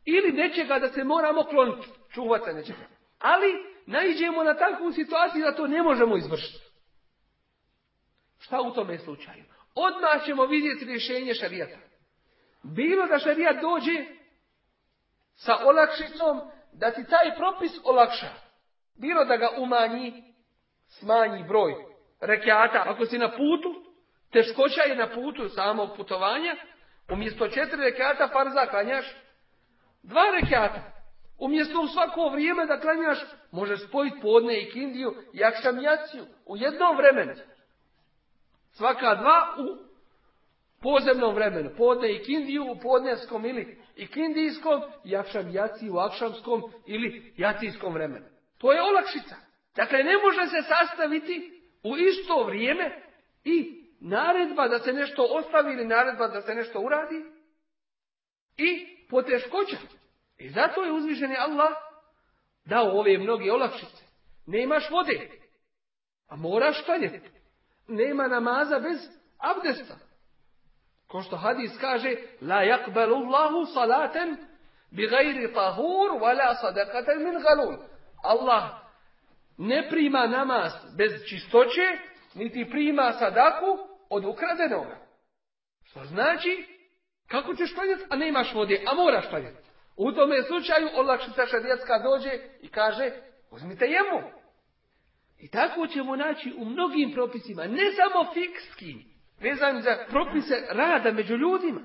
Speaker 1: Ili nečega da se moramo kloniti, čuvati se nečega. Ali naiđemo na takvu situaciju da to ne možemo izvršiti. Šta u tome slučaju? Odmah ćemo vidjeti rješenje šarijata. Bilo da šarijat dođe sa olakšicom da ti taj propis olakša. Bilo da ga umanji, smanji broj rekiata. Ako si na putu, teškoća je na putu samog putovanja, umjesto četiri rekiata farza klanjaš dva rekiata. Umjesto u svako vrijeme da klanjaš, možeš spojiti podne i kindiju i akšamijaciju u jednom vremenu. Svaka dva u pozemnom vremenu. Podne i kindiju u podneskom ili i kindijskom i akšamijaciju u akšamskom ili jacijskom vremenu. To je olakšica. Dakle, ne može se sastaviti u isto vrijeme i naredba da se nešto ostavi ili naredba da se nešto uradi i poteškoća. I zato je uzvišeni Allah dao ove mnoge olakšice. Nemaš vode, a moraš klanjati. Nema namaza bez abdesta. Ko što hadis kaže, la yakbalu Allahu salaten bi gajri tahur, wala sadakaten min galul. Allah ne prima namaz bez čistoće, niti prima sadaku od ukradenoga. Što znači, kako ćeš klanjati, a nemaš vode, a moraš klanjati. U tome slučaju olakšica šarijatska dođe i kaže, uzmite jemu. I tako ćemo naći u mnogim propisima, ne samo fikskim, vezanim za propise rada među ljudima,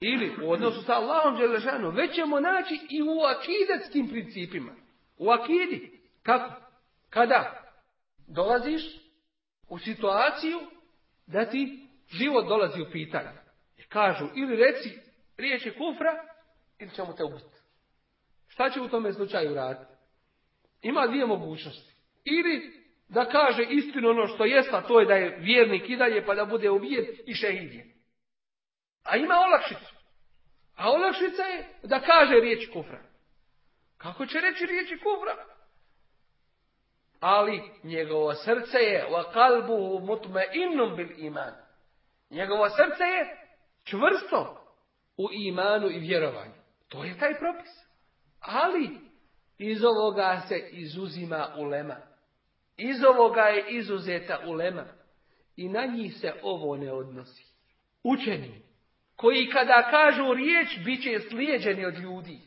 Speaker 1: ili u odnosu sa Allahom Đelešanom, već ćemo naći i u akidetskim principima. U akidi. Kako? Kada dolaziš u situaciju da ti život dolazi u pitanje. Kažu, ili reci riječi kufra, ili ćemo te ubiti. Šta će u tome slučaju raditi? Ima dvije mogućnosti. Ili da kaže istinu ono što jest, a to je da je vjernik i dalje pa da bude ubijen i šehidje. A ima olakšicu. A olakšica je da kaže riječ kufra. Kako će reći riječi kufra? Ali njegovo srce je wa kalbuhu mutme innum bil iman. Njegovo srce je čvrsto u imanu i vjerovanju. To je taj propis. Ali iz ovoga se izuzima ulema. Iz ovoga je izuzeta ulema. I na njih se ovo ne odnosi. Učeni, koji kada kažu riječ, bit će slijeđeni od ljudi.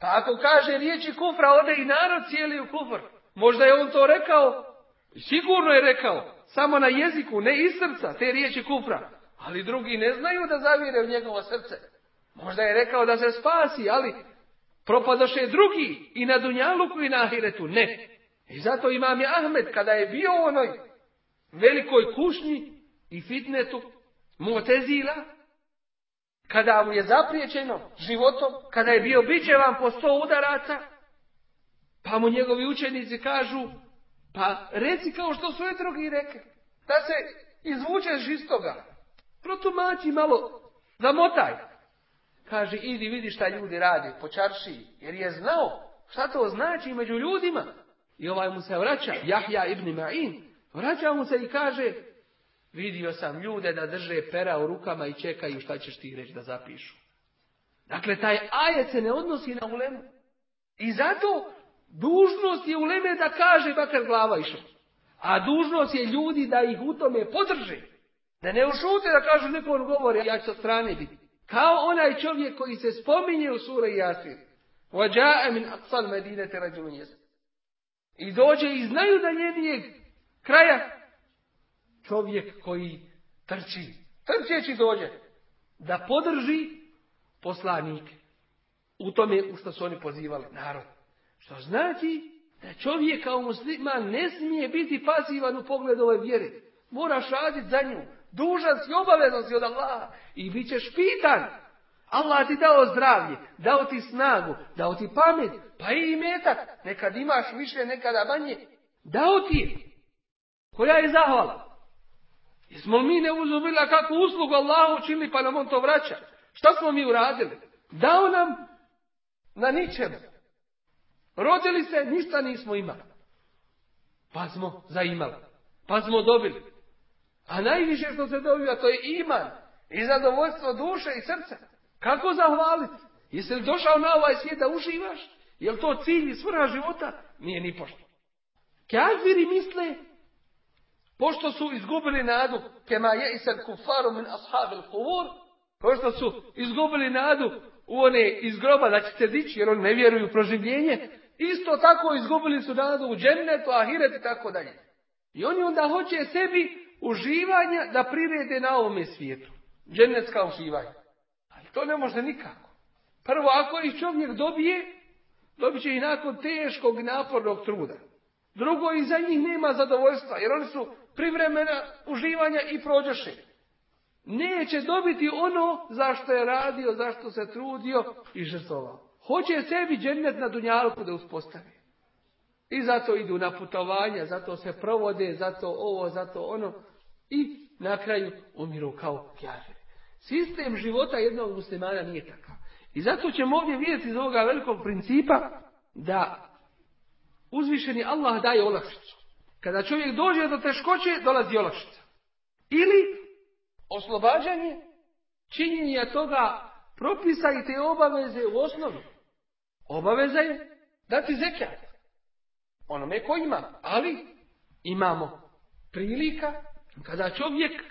Speaker 1: Pa ako kaže riječi kufra, ode i narod cijeli u kufr. Možda je on to rekao, sigurno je rekao, samo na jeziku, ne iz srca, te riječi kufra. Ali drugi ne znaju da zavire u njegovo srce. Možda je rekao da se spasi, ali propadoše drugi i na Dunjaluku i na Ahiretu. Ne. I zato imam je Ahmed, kada je bio u onoj velikoj kušnji i fitnetu Motezila, kada mu je zapriječeno životom, kada je bio bićevan po sto udaraca, pa mu njegovi učenici kažu, pa reci kao što su drugi rekli, da se izvučeš iz toga. Protumači malo, zamotaj. Kaže, idi vidi šta ljudi radi po čaršiji, jer je znao šta to znači među ljudima. I ovaj mu se vraća, Jahja ibn Ma'in, vraća mu se i kaže, vidio sam ljude da drže pera u rukama i čekaju šta ćeš ti reći da zapišu. Dakle, taj ajet se ne odnosi na ulemu. I zato dužnost je uleme da kaže bakar glava išla. A dužnost je ljudi da ih u tome podrže. Da ne ušute da kažu neko on govori, ja ću sa strane biti. Kao onaj čovjek koji se spominje u sura Jasir. Vađa'a min aqsal medinete rađumun jesu. I dođe i znaju da njenijeg kraja čovjek koji trči, trčeći dođe, da podrži poslanike. U tome u što su oni pozivali narod. Što znači da čovjek kao musliman ne smije biti pasivan u pogledu ove vjere. Moraš raditi za nju. Dužan si obavezan si od Allaha. I bit ćeš pitan. Allah ti dao zdravlje, dao ti snagu, dao ti pamet, pa i metak. Nekad imaš više, nekada manje. Dao ti je. Koja je zahvala? Jesmo li mi ne uzubila kakvu uslugu Allahu učinili pa nam on to vraća? Šta smo mi uradili? Dao nam na ničemu. Rodili se, ništa nismo imali. Pa smo zaimali. Pa smo dobili. A najviše što se dobiva to je iman. I zadovoljstvo duše i srca. Kako zahvaliti? Jesi li došao na ovaj svijet da uživaš? Je li to cilj i svrha života? Nije ni pošto. Kaziri misle, pošto su izgubili nadu, kema je isad kufaru min ashabil kuvur, pošto su izgubili nadu u one iz groba da će se dići, jer oni ne vjeruju u proživljenje, isto tako izgubili su nadu u džennetu, ahiret i tako dalje. I oni onda hoće sebi uživanja da prirede na ovome svijetu. Džennetska uživanja. To ne može nikako. Prvo, ako ih čovjek dobije, dobit će i nakon teškog napornog truda. Drugo, i za njih nema zadovoljstva, jer oni su privremena uživanja i prođeše. Neće dobiti ono zašto je radio, zašto se trudio i žrtvovao. Hoće sebi džennet na dunjalku da uspostavi. I zato idu na putovanja, zato se provode, zato ovo, zato ono. I na kraju umiru kao kjažeri. Sistem života jednog muslimana nije takav. I zato ćemo ovdje vidjeti iz ovoga velikog principa da uzvišeni Allah daje olakšicu. Kada čovjek dođe do teškoće, dolazi olakšica. Ili oslobađanje činjenja toga propisa i te obaveze u osnovi. Obaveza je dati zekat. Onome ko ima. Ali imamo prilika kada čovjek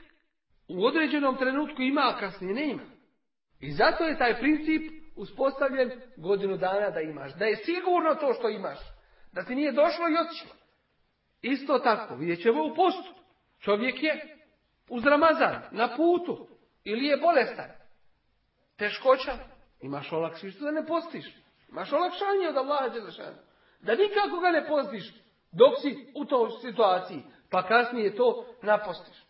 Speaker 1: u određenom trenutku ima, a kasnije ne ima. I zato je taj princip uspostavljen godinu dana da imaš. Da je sigurno to što imaš. Da ti nije došlo i otišlo. Isto tako, vidjet ćemo u postu. Čovjek je uz Ramazan, na putu, ili je bolestan. Teškoća, imaš olakšiš da ne postiš. Imaš olakšanje od Allaha Đelešana. Da nikako ga ne postiš dok si u toj situaciji, pa kasnije to napostiš.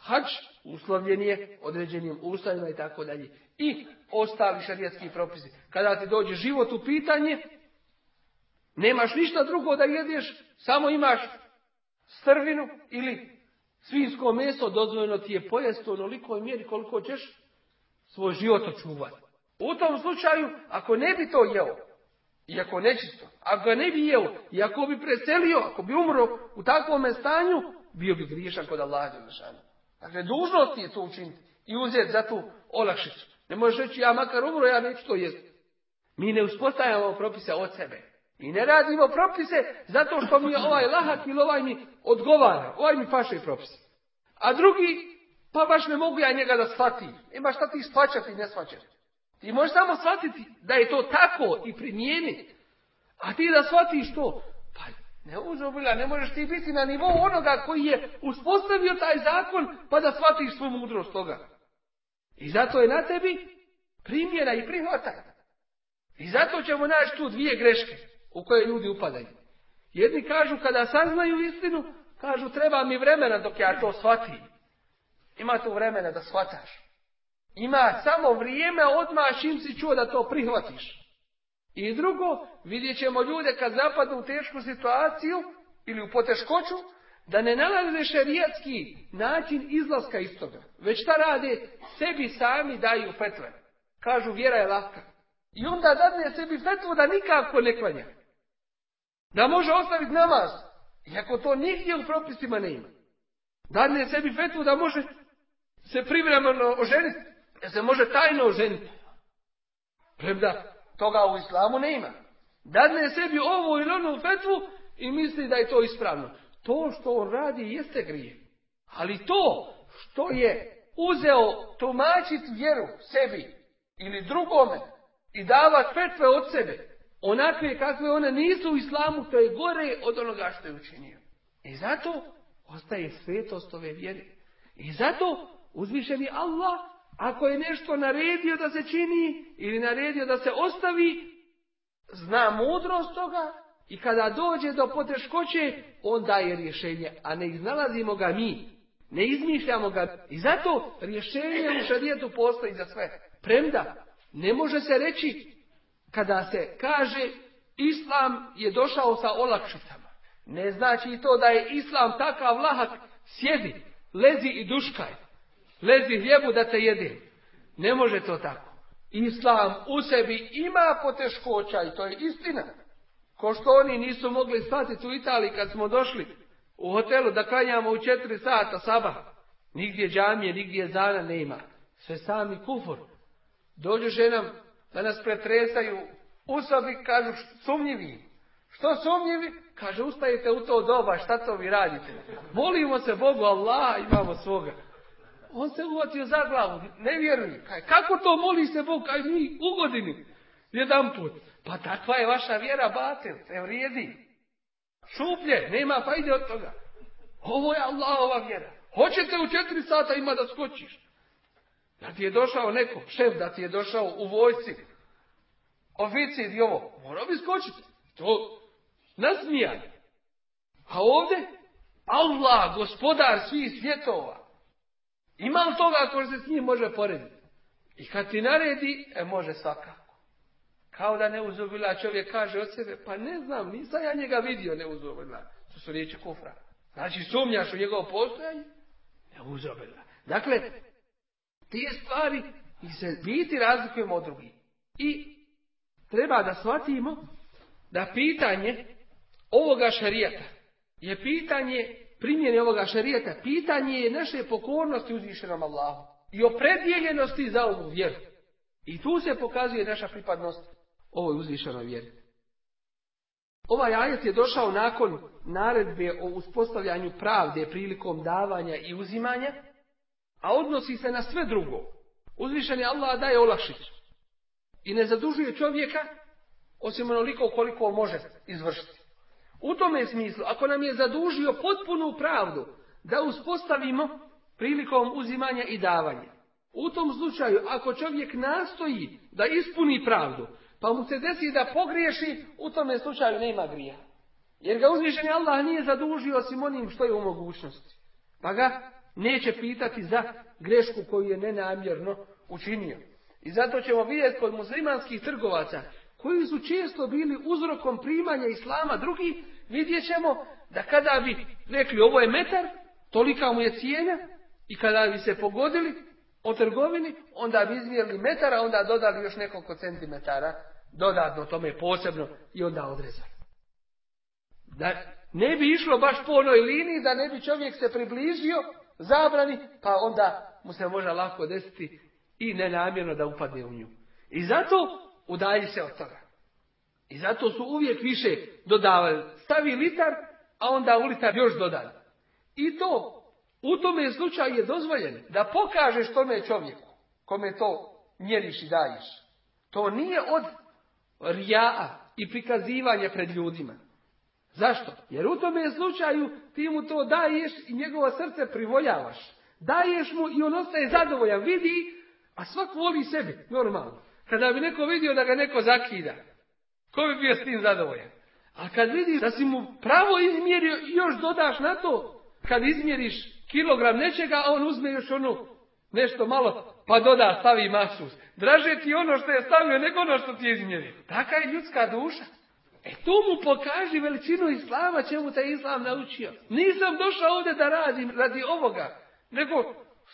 Speaker 1: Hač uslovljen je određenim ustavima i tako dalje. I ostali šarijetski propisi. Kada ti dođe život u pitanje, nemaš ništa drugo da jedeš, samo imaš strvinu ili svinsko meso, dozvoljeno ti je pojesti u onolikoj mjeri koliko ćeš svoj život očuvati. U tom slučaju, ako ne bi to jeo, iako nečisto, ako ga ne bi jeo, i ako bi preselio, ako bi umro u takvom stanju, bio bi griješan kod Allaha Đelešanu. Dakle, dužnost je to učiniti i uzeti za tu olakšicu. Ne možeš reći, ja makar umro, ja neću to jesti. Mi ne uspostavljamo propise od sebe. I ne radimo propise zato što mi je ovaj lahak ili ovaj mi odgovara. Ovaj mi paše propis. A drugi, pa baš ne mogu ja njega da shvatim. Ima šta ti shvaćati i ne shvaćati. Ti možeš samo shvatiti da je to tako i primijeniti. A ti da shvatiš to, pa ne uzubila, ne možeš ti biti na nivou onoga koji je uspostavio taj zakon, pa da shvatiš svu mudrost toga. I zato je na tebi primjera i prihvataj. I zato ćemo naći tu dvije greške u koje ljudi upadaju. Jedni kažu kada saznaju istinu, kažu treba mi vremena dok ja to shvatim. Ima tu vremena da shvataš. Ima samo vrijeme odmah čim si čuo da to prihvatiš. I drugo, vidjet ćemo ljude kad zapadnu u tešku situaciju ili u poteškoću, da ne nalaze šerijatski način izlaska iz toga. Već šta rade? Sebi sami daju fetve. Kažu vjera je laka. I onda dadne sebi fetvu da nikako ne klanja. Da može ostaviti namaz. Iako to nigdje u propisima ne ima. Dadne sebi fetvu da može se privremeno oženiti. Da se može tajno oženiti. Premda toga u islamu ne ima. Dadne sebi ovu ili onu fetvu i misli da je to ispravno. To što on radi jeste grije. Ali to što je uzeo tumačiti vjeru sebi ili drugome i davati fetve od sebe, onakve kakve one nisu u islamu, to je gore od onoga što je učinio. I zato ostaje svetost ove vjere. I zato uzvišeni Allah, ako je nešto naredio da se čini ili naredio da se ostavi, zna mudrost toga i kada dođe do poteškoće, on daje rješenje, a ne iznalazimo ga mi. Ne izmišljamo ga. I zato rješenje u šarijetu postoji za sve. Premda, ne može se reći kada se kaže Islam je došao sa olakšicama. Ne znači to da je Islam takav lahak, sjedi, lezi i duškaj. Lezi hljebu da te jedim. Ne može to tako. Islam u sebi ima poteškoća i to je istina. Ko što oni nisu mogli shvatiti u Italiji kad smo došli u hotelu da klanjamo u četiri sata sabah. Nigdje džamije, nigdje zana nema. Sve sami kufor. Dođu nam da nas pretresaju u sobi, kažu sumnjivi. Što sumnjivi? Kaže, ustajete u to doba, šta to vi radite? Volimo se Bogu, Allah, imamo svoga. On se uvatio za glavu, ne vjeruje. Kako to moli se Bog, kaj mi u godini? Jedan put. Pa takva je vaša vjera, batel, se vrijedi. Šuplje, nema fajde od toga. Ovo je Allahova vjera. Hoćete u četiri sata ima da skočiš. Da ti je došao neko, šef, da ti je došao u vojci, oficir i ovo, mora bi skočiti. To nasmijan. A ovdje, Allah, gospodar svih svjetova, ima li toga ako se s njim može porediti? I kad ti naredi, e, može svakako. Kao da ne uzubila čovjek kaže od sebe, pa ne znam, nisam ja njega vidio ne uzubila. To su riječi kufra. Znači sumnjaš u njegovo postojanje? Ne uzubila. Dakle, te stvari i se biti razlikujemo od drugih. I treba da shvatimo da pitanje ovoga šarijata je pitanje primjene ovoga šarijata, pitanje je naše pokornosti uzvišenom Allahu i opredjeljenosti za ovu vjeru. I tu se pokazuje naša pripadnost ovoj uzvišenoj vjeri. Ovaj ajet je došao nakon naredbe o uspostavljanju pravde prilikom davanja i uzimanja, a odnosi se na sve drugo. Uzvišeni Allah daje olakšicu i ne zadužuje čovjeka osim onoliko koliko može izvršiti. U tome smislu, ako nam je zadužio potpunu pravdu da uspostavimo prilikom uzimanja i davanja, u tom slučaju, ako čovjek nastoji da ispuni pravdu, pa mu se desi da pogriješi, u tome slučaju nema grija. Jer ga uzvišeni Allah nije zadužio osim onim što je u mogućnosti. Pa ga neće pitati za grešku koju je nenamjerno učinio. I zato ćemo vidjeti kod muslimanskih trgovaca, koji su često bili uzrokom primanja islama drugi, vidjet ćemo da kada bi rekli ovo je metar, tolika mu je cijena, i kada bi se pogodili o trgovini, onda bi izmjerili metara, onda dodali još nekoliko centimetara, dodatno tome posebno i onda odrezali. Da ne bi išlo baš po onoj liniji, da ne bi čovjek se približio zabrani, pa onda mu se može lako desiti i nenamjerno da upadne u nju. I zato udalji se od toga. I zato su uvijek više dodavali. Stavi litar, a onda u litar još dodali. I to, u tome slučaju je dozvoljeno da pokažeš tome čovjeku, kome to mjeriš i daješ. To nije od rijaa i prikazivanja pred ljudima. Zašto? Jer u tome slučaju ti mu to daješ i njegovo srce privoljavaš. Daješ mu i on ostaje zadovoljan. Vidi, a svak voli sebi, normalno. Kada bi neko vidio da ga neko zakida, ko bi bio s tim zadovoljan? A kad vidiš da si mu pravo izmjerio i još dodaš na to, kad izmjeriš kilogram nečega, a on uzme još ono nešto malo, pa doda, stavi masu. Draže ti ono što je stavio nego ono što ti je izmjerio. Taka je ljudska duša. E tu mu pokaži veličinu islama čemu te islam naučio. Nisam došao ovdje da radim radi ovoga, nego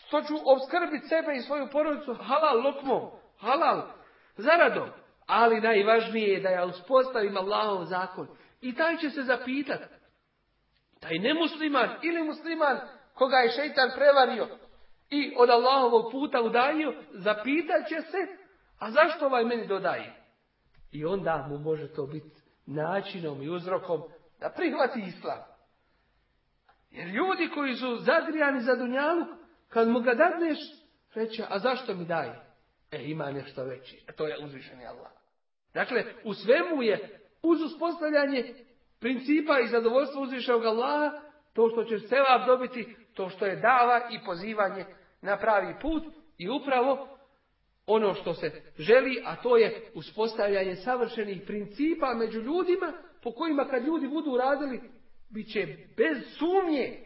Speaker 1: što ću obskrbiti sebe i svoju porodicu halal lokmom, halal zaradom. Ali najvažnije je da ja uspostavim Allahov zakon. I taj će se zapitati. Taj nemusliman ili musliman koga je šeitan prevario i od Allahovog puta udajio, zapitat će se, a zašto ovaj meni dodaje? I onda mu može to biti načinom i uzrokom da prihvati islam. Jer ljudi koji su zagrijani za dunjalu, kad mu ga dadneš, reće, a zašto mi daje? E, ima nešto veći, a to je uzvišeni Allah. Dakle, u svemu je uz uspostavljanje principa i zadovoljstva uzvišenog Allaha, to što će sevap dobiti, to što je dava i pozivanje na pravi put i upravo ono što se želi, a to je uspostavljanje savršenih principa među ljudima, po kojima kad ljudi budu radili, bit će bez sumnje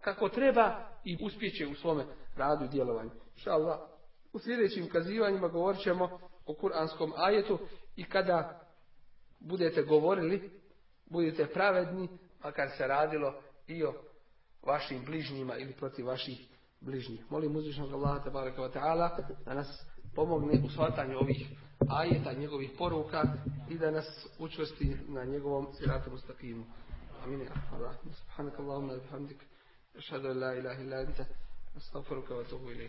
Speaker 1: kako treba i uspjeće u svome radu i djelovanju. Inša u sljedećim kazivanjima govorit ćemo o kuranskom ajetu i kada budete govorili, budete pravedni, makar se radilo i o vašim bližnjima ili protiv vaših bližnjih. Molim uzvišnog Allaha tabaraka wa ta'ala da nas pomogne u shvatanju ovih ajeta, njegovih poruka i da nas učvrsti na njegovom siratu mustaqimu. Amin. Allah. Subhanak Allahumma bihamdik. Ašhadu an la ilaha illa anta. Astaghfiruka wa atubu ilayk.